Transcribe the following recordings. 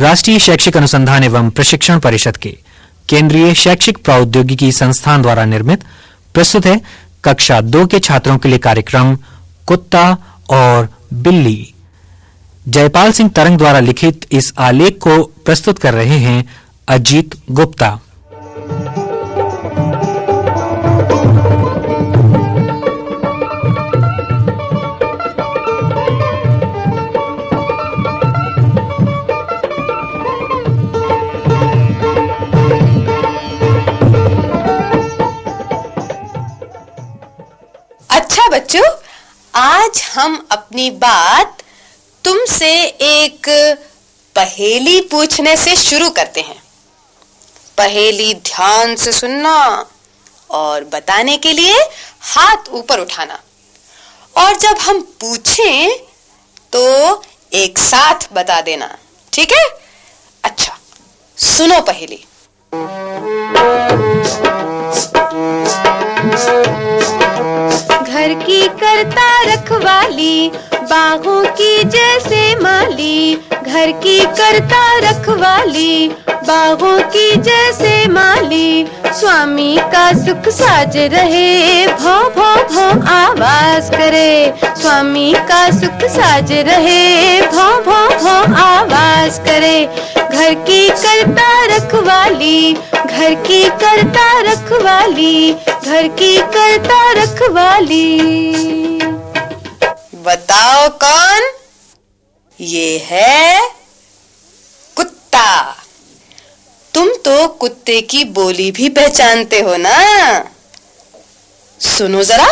राष्ट्रीय शैक्षिक अनुसंधान एवं प्रशिक्षण परिषद के केंद्रीय शैक्षिक प्रौद्योगिकी संस्थान द्वारा निर्मित, प्रस्तुत है कक्षा दो के छात्रों के लिए कार्यक्रम कुत्ता और बिल्ली। जयपाल सिंह तरंग द्वारा लिखित इस आलेख को प्रस्तुत कर रहे हैं अजीत गुप्ता। आज हम अपनी बात तुमसे एक पहेली पूछने से शुरू करते हैं। पहेली ध्यान से सुनना और बताने के लिए हाथ ऊपर उठाना। और जब हम पूछें तो एक साथ बता देना। ठीक है? अच्छा सुनो पहेली। घर की करता रखवाली। बाहों की जैसे माली, घर की करता रखवाली। बाहों की जैसे माली, स्वामी का सुख साज रहे। भौ भौ भौ, आवाज़ करे। स्वामी का सुख साज रहे। भौ भौ भौ, आवाज़ करे। घर की करता रखवाली, घर की करता रखवाली, घर की करता रखवाली। बताओ कौन? ये है कुत्ता। तुम तो कुत्ते की बोली भी पहचानते हो ना? सुनो जरा।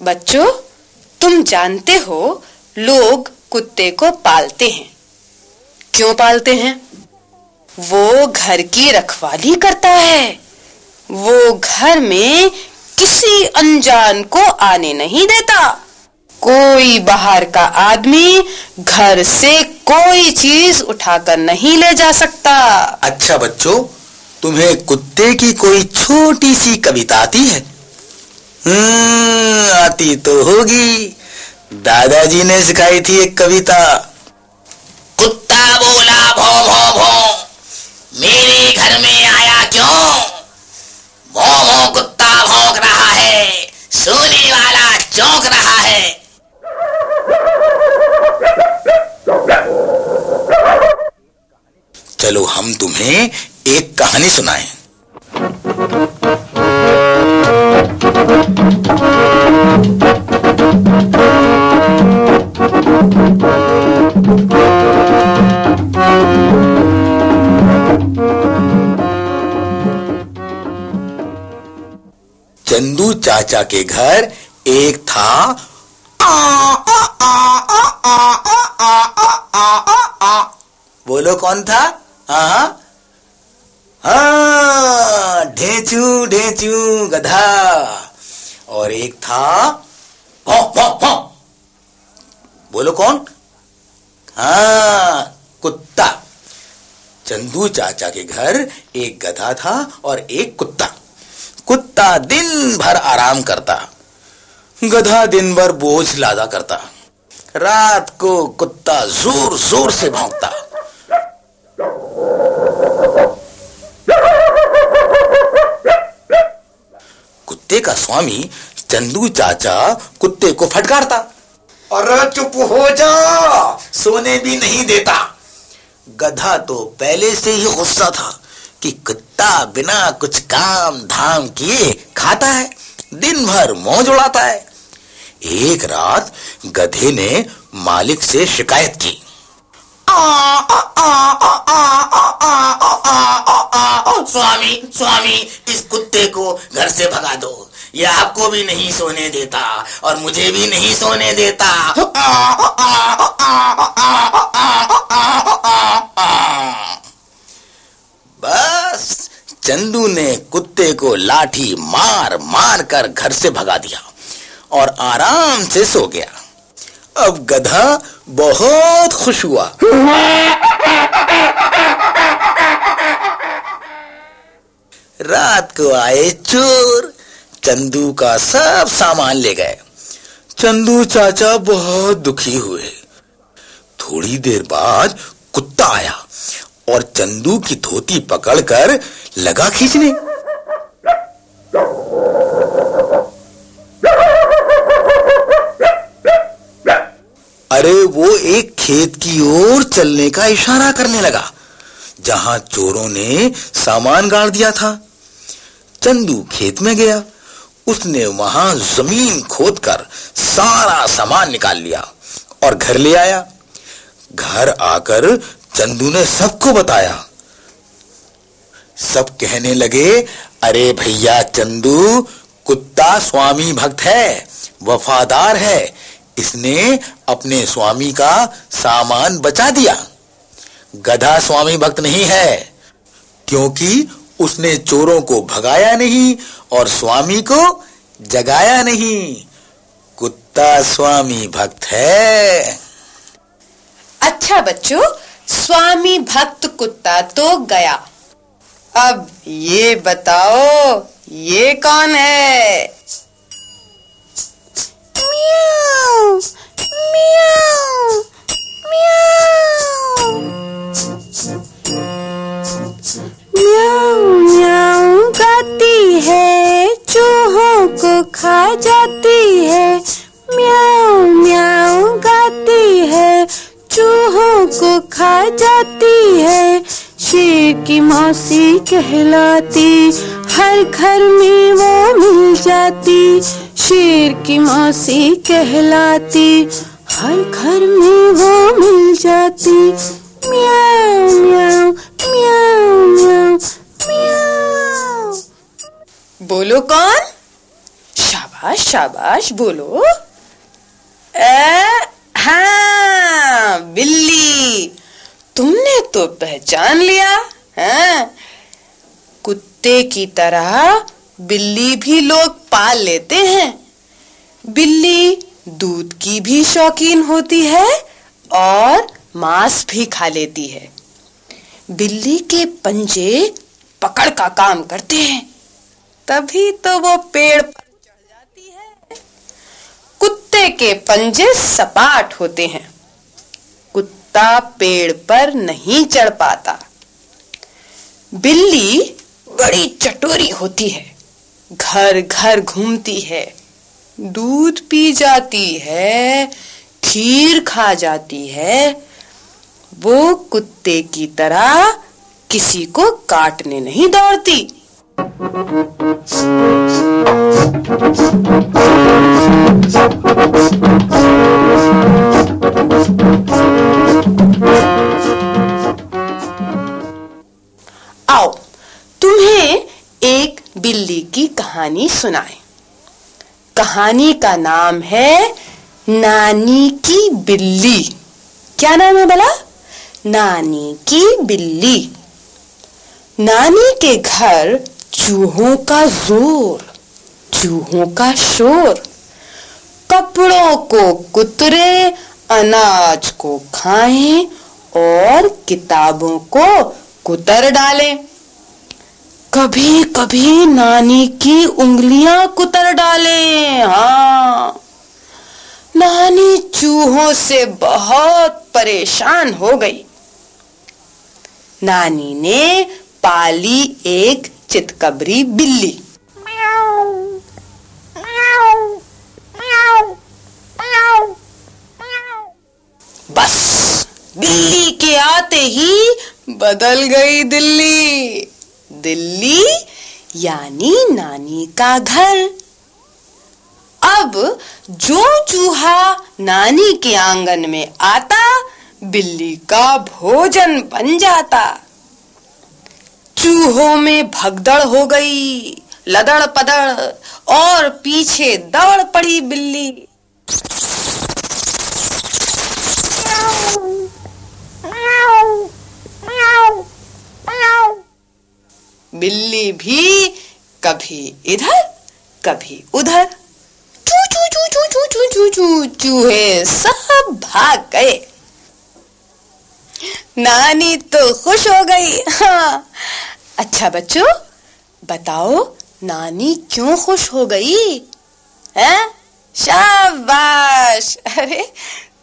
बच्चों, तुम जानते हो, लोग कुत्ते को पालते हैं। क्यों पालते हैं? वो घर की रखवाली करता है। वो घर में किसी अनजान को आने नहीं देता। कोई बाहर का आदमी घर से कोई चीज़ उठाकर नहीं ले जा सकता। अच्छा बच्चों तुम्हें कुत्ते की कोई छोटी सी कविता आती है? हम्म, आती तो होगी। दादाजी ने सिखाई थी एक कविता। कुत्ता बोला भो भो भो मेरे घर में आया क्यों? भो भो कुत्ता भौंक रहा है सोने वाला चौंक रहा है। चलो हम तुम्हें एक कहानी सुनाएँ। चाचा के घर एक था बोलो कौन था हाँ हाँ ढेचू ढेचू गधा और एक था। बोलो कौन हाँ कुत्ता चंदू चाचा के घर एक गधा था और एक कुत्ता कुत्ता दिन भर आराम करता, गधा दिन भर बोझ लादा करता, रात को कुत्ता ज़ोर ज़ोर से भौंकता। कुत्ते का स्वामी चंदू चाचा कुत्ते को फटकारता, अरे चुप हो जा, सोने भी नहीं देता। गधा तो पहले से ही गुस्सा था। कि कुत्ता बिना कुछ काम धाम किए खाता है दिन भर मौज उड़ाता है एक रात गधे ने मालिक से शिकायत की स्वामी स्वामी इस कुत्ते को घर से भगा दो यह आपको भी नहीं सोने देता और मुझे भी नहीं सोने देता चंदू ने कुत्ते को लाठी मार मार कर घर से भगा दिया और आराम से सो गया। अब गधा बहुत खुश हुआ। रात को आए चोर, चंदू का सब सामान ले गए। चंदू चाचा बहुत दुखी हुए। थोड़ी देर बाद कुत्ता आया। और चंदू की धोती पकड़कर लगा खींचने। अरे वो एक खेत की ओर चलने का इशारा करने लगा, जहाँ चोरों ने सामान गाड़ दिया था। चंदू खेत में गया, उसने वहाँ ज़मीन खोदकर सारा सामान निकाल लिया और घर ले आया। घर आकर चंदू ने सबको बताया। सब कहने लगे, अरे भैया चंदू, कुत्ता स्वामी भक्त है, वफादार है। इसने अपने स्वामी का सामान बचा दिया। गधा स्वामी भक्त नहीं है, क्योंकि उसने चोरों को भगाया नहीं और स्वामी को जगाया नहीं। कुत्ता स्वामी भक्त है। अच्छा बच्चों स्वामी भक्त कुत्ता तो गया। अब ये बताओ ये कौन है? म्याऊ। जाती शेर की मौसी कहलाती हर घर में वो मिल जाती। बोलो कौन? शाबाश शाबाश बोलो। ए, हाँ बिल्ली। तुमने तो पहचान लिया हाँ? कुत्ते की तरह बिल्ली भी लोग पाल लेते हैं। बिल्ली दूध की भी शौकीन होती है और मांस भी खा लेती है। बिल्ली के पंजे पकड़ का काम करते हैं। तभी तो वो पेड़ पर चढ़ जाती है। कुत्ते के पंजे सपाट होते हैं। कुत्ता पेड़ पर नहीं चढ़ पाता। बिल्ली बड़ी चटोरी होती है। घर घर घूमती है, दूध पी जाती है, खीर खा जाती है, वो कुत्ते की तरह किसी को काटने नहीं दौड़ती। कहानी सुनाए। कहानी का नाम है नानी की बिल्ली। क्या नाम है भला नानी की बिल्ली। नानी के घर चूहों का ज़ोर, चूहों का शोर। कपड़ों को कुतरे, अनाज को खाएँ और किताबों को कुतर डालें। कभी कभी नानी की उंगलियाँ कुतर डाले। हाँ। नानी चूहों से बहुत परेशान हो गई। नानी ने पाली एक चितकबरी बिल्ली। बस। बिल्ली के आते ही बदल गई दिल्ली। दिल्ली यानी नानी का घर। अब जो चूहा नानी के आँगन में आता, बिल्ली का भोजन बन जाता। चूहों में भगदड़ हो गई, लदड़ पदड़, और पीछे दौड़ पड़ी बिल्ली। बिल्ली भी कभी इधर, कभी उधर। चू चू चू चू चू चू चू चू चूहे सब भाग गए। नानी तो खुश हो गई। हाँ। अच्छा बच्चों, बताओ, नानी क्यों खुश हो गई? हैं? शाबाश। अरे,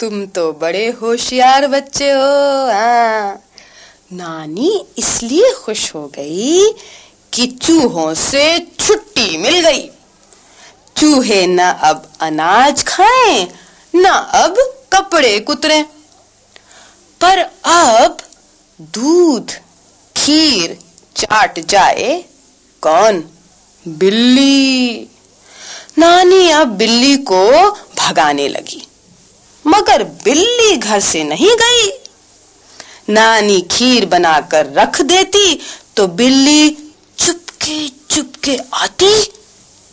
तुम तो बड़े होशियार बच्चे हो। हाँ। नानी इसलिए खुश हो गई कि चूहों से छुट्टी मिल गई। चूहे न अब अनाज खाएँ, न अब कपड़े कुतरे। पर अब दूध, खीर चाट जाए कौन? बिल्ली। नानी अब बिल्ली को भगाने लगी, मगर बिल्ली घर से नहीं गई। नानी खीर बनाकर रख देती तो बिल्ली चुपके चुपके आती,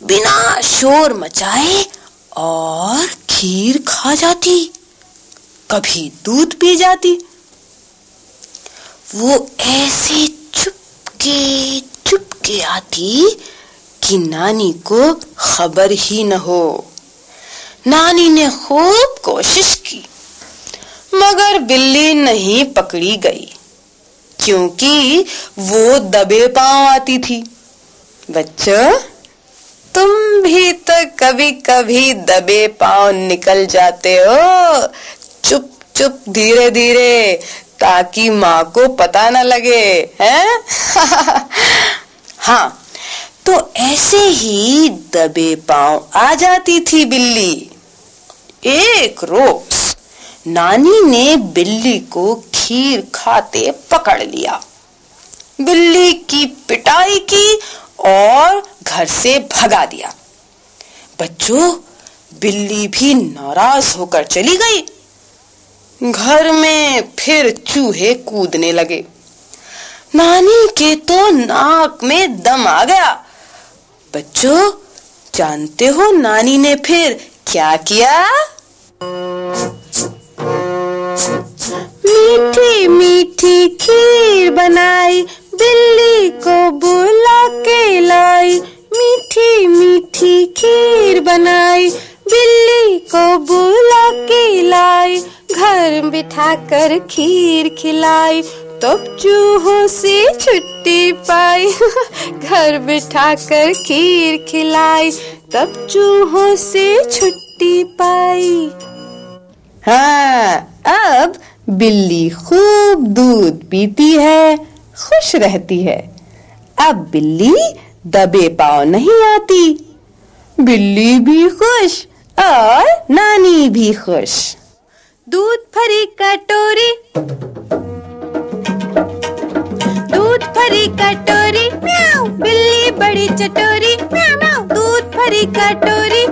बिना शोर मचाए और खीर खा जाती, कभी दूध पी जाती। वो ऐसे चुपके चुपके आती कि नानी को खबर ही न हो। नानी ने खूब कोशिश की। मगर बिल्ली नहीं पकड़ी गई, क्योंकि वो दबे पाँव आती थी। बच्चों, तुम भी तो कभी कभी दबे पाँव निकल जाते हो। चुप चुप धीरे धीरे ताकि माँ को पता ना लगे, हैं? हाँ तो ऐसे ही दबे पाँव आ जाती थी बिल्ली। एक रोज नानी ने बिल्ली को खीर खाते पकड़ लिया। बिल्ली की पिटाई की और घर से भगा दिया। बच्चों, बिल्ली भी नाराज़ होकर चली गई। घर में फिर चूहे कूदने लगे। नानी के तो नाक में दम आ गया। बच्चों, जानते हो नानी ने फिर क्या किया? मीठी मीठी खीर बनाई, बिल्ली को बुला के लाई। मीठी मीठी खीर बनाई, बिल्ली को बुला के लाई। घर बिठा कर खीर खिलाई, तब चूहों से छुट्टी पाई। घर बिठा कर खीर खिलाई, तब चूहों से छुट्टी पाई। हाँ अब बिल्ली खूब दूध पीती है, खुश रहती है। अब बिल्ली दबे पाव नहीं आती। बिल्ली भी खुश और नानी भी खुश। दूध भरी कटोरी। दूध भरी कटोरी। बिल्ली बड़ी चटोरी। दूध भरी कटोरी।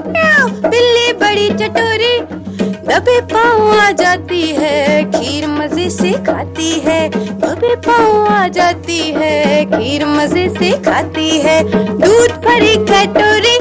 बिल्ली बड़ी चटोरी। दबे पाँव आ जाती है, खीर मज़े से खाती है। दबे पाँव आ जाती है, खीर मज़े से खाती है। दूध भरी कटोरी